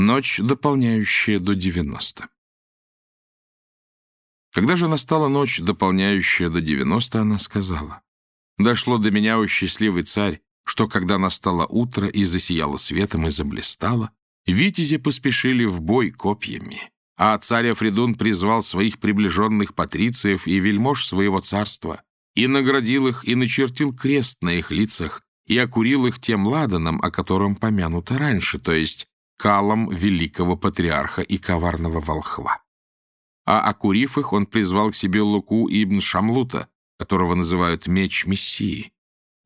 Ночь, дополняющая до 90. Когда же настала ночь, дополняющая до 90, она сказала, «Дошло до меня, о счастливый царь, что когда настало утро и засияло светом и заблистало, витязи поспешили в бой копьями, а царь Афридун призвал своих приближенных патрициев и вельмож своего царства, и наградил их, и начертил крест на их лицах, и окурил их тем ладаном, о котором помянуто раньше, то есть калом великого патриарха и коварного волхва. А окурив их, он призвал к себе Луку ибн Шамлута, которого называют меч Мессии.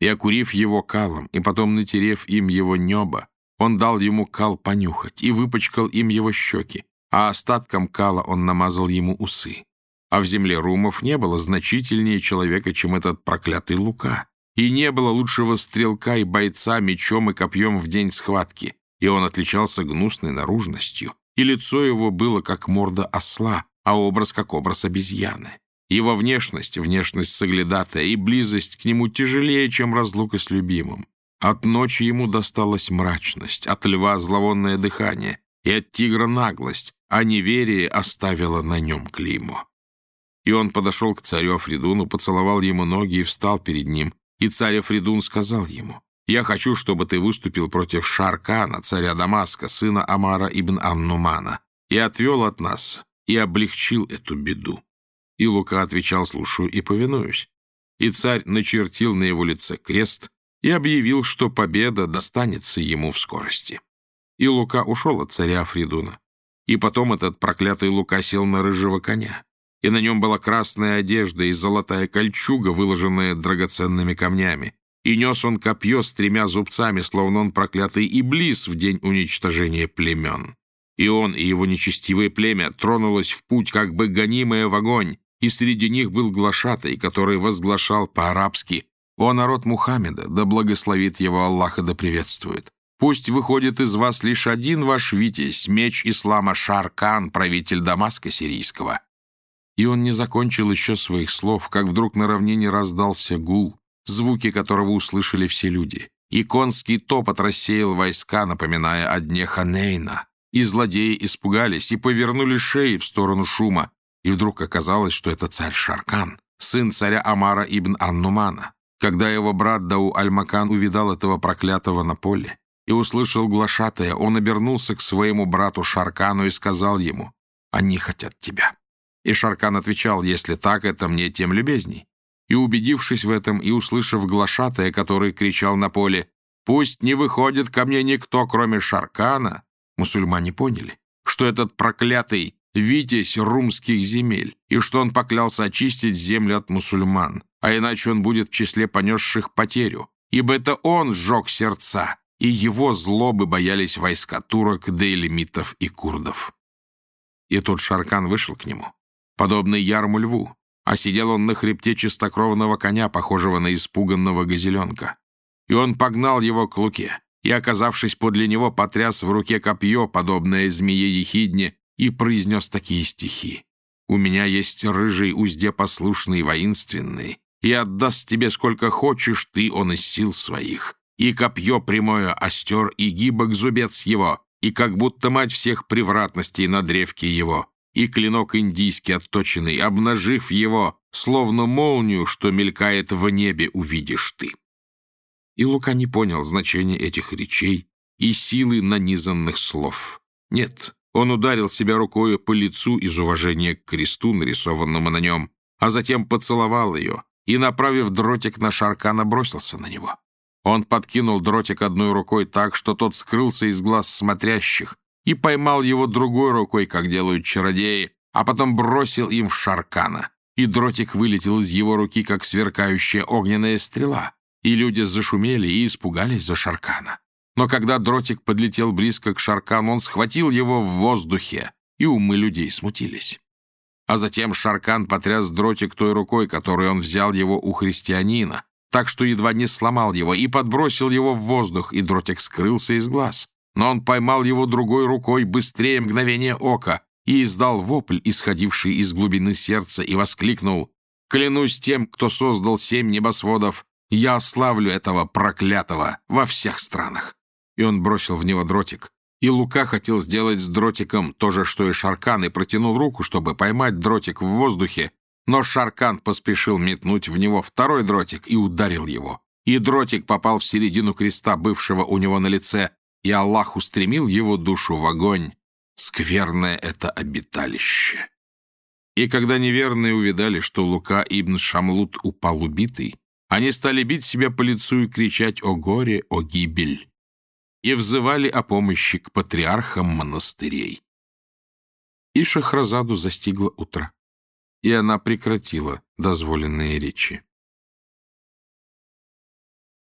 И окурив его калом, и потом натерев им его небо, он дал ему кал понюхать и выпачкал им его щеки, а остатком кала он намазал ему усы. А в земле румов не было значительнее человека, чем этот проклятый Лука, и не было лучшего стрелка и бойца мечом и копьем в день схватки, и он отличался гнусной наружностью, и лицо его было как морда осла, а образ как образ обезьяны. Его внешность — внешность соглядатая, и близость к нему тяжелее, чем разлука с любимым. От ночи ему досталась мрачность, от льва — зловонное дыхание, и от тигра — наглость, а неверие оставило на нем клеймо. И он подошел к царю Афридуну, поцеловал ему ноги и встал перед ним, и царь Афридун сказал ему, я хочу, чтобы ты выступил против Шаркана, царя Дамаска, сына Амара ибн Аннумана, и отвел от нас, и облегчил эту беду. И Лука отвечал, слушаю и повинуюсь. И царь начертил на его лице крест и объявил, что победа достанется ему в скорости. И Лука ушел от царя Афридуна. И потом этот проклятый Лука сел на рыжего коня. И на нем была красная одежда и золотая кольчуга, выложенная драгоценными камнями и нес он копье с тремя зубцами, словно он проклятый Иблис в день уничтожения племен. И он, и его нечестивое племя тронулось в путь, как бы гонимое в огонь, и среди них был глашатай, который возглашал по-арабски «О народ Мухаммеда, да благословит его Аллах и да приветствует! Пусть выходит из вас лишь один ваш витязь, меч ислама Шаркан, правитель Дамаска сирийского». И он не закончил еще своих слов, как вдруг на равнине раздался гул, звуки которого услышали все люди. И конский топот рассеял войска, напоминая о дне Ханейна. И злодеи испугались и повернули шеи в сторону шума. И вдруг оказалось, что это царь Шаркан, сын царя Амара ибн Аннумана. Когда его брат Дау Аль-Макан увидал этого проклятого на поле и услышал глашатая, он обернулся к своему брату Шаркану и сказал ему, «Они хотят тебя». И Шаркан отвечал, «Если так, это мне тем любезней». И, убедившись в этом и услышав глашатая, который кричал на поле «Пусть не выходит ко мне никто, кроме Шаркана», мусульмане поняли, что этот проклятый витязь румских земель, и что он поклялся очистить землю от мусульман, а иначе он будет в числе понесших потерю, ибо это он сжег сердца, и его злобы боялись войска турок, дейлемитов и курдов. И тут Шаркан вышел к нему, подобный ярму льву, а сидел он на хребте чистокровного коня, похожего на испуганного газеленка. И он погнал его к луке, и, оказавшись подле него, потряс в руке копье, подобное змее ехидне, и произнес такие стихи. «У меня есть рыжий узде послушный воинственный, и отдаст тебе сколько хочешь ты он из сил своих, и копье прямое остер, и гибок зубец его, и как будто мать всех превратностей на древке его, и клинок индийский отточенный, обнажив его, словно молнию, что мелькает в небе, увидишь ты. И Лука не понял значения этих речей и силы нанизанных слов. Нет, он ударил себя рукою по лицу из уважения к кресту, нарисованному на нем, а затем поцеловал ее и, направив дротик на Шаркана, бросился на него. Он подкинул дротик одной рукой так, что тот скрылся из глаз смотрящих, и поймал его другой рукой, как делают чародеи, а потом бросил им в Шаркана. И дротик вылетел из его руки, как сверкающая огненная стрела. И люди зашумели и испугались за Шаркана. Но когда дротик подлетел близко к Шаркану, он схватил его в воздухе, и умы людей смутились. А затем Шаркан потряс дротик той рукой, которой он взял его у христианина, так что едва не сломал его, и подбросил его в воздух, и дротик скрылся из глаз но он поймал его другой рукой быстрее мгновения ока и издал вопль, исходивший из глубины сердца, и воскликнул «Клянусь тем, кто создал семь небосводов, я славлю этого проклятого во всех странах!» И он бросил в него дротик, И Лука хотел сделать с дротиком то же, что и Шаркан, и протянул руку, чтобы поймать дротик в воздухе, но Шаркан поспешил метнуть в него второй дротик и ударил его. И дротик попал в середину креста, бывшего у него на лице, и Аллах устремил его душу в огонь. Скверное это обиталище. И когда неверные увидали, что Лука ибн Шамлут упал убитый, они стали бить себя по лицу и кричать «О горе, о гибель!» и взывали о помощи к патриархам монастырей. И Шахразаду застигло утро, и она прекратила дозволенные речи.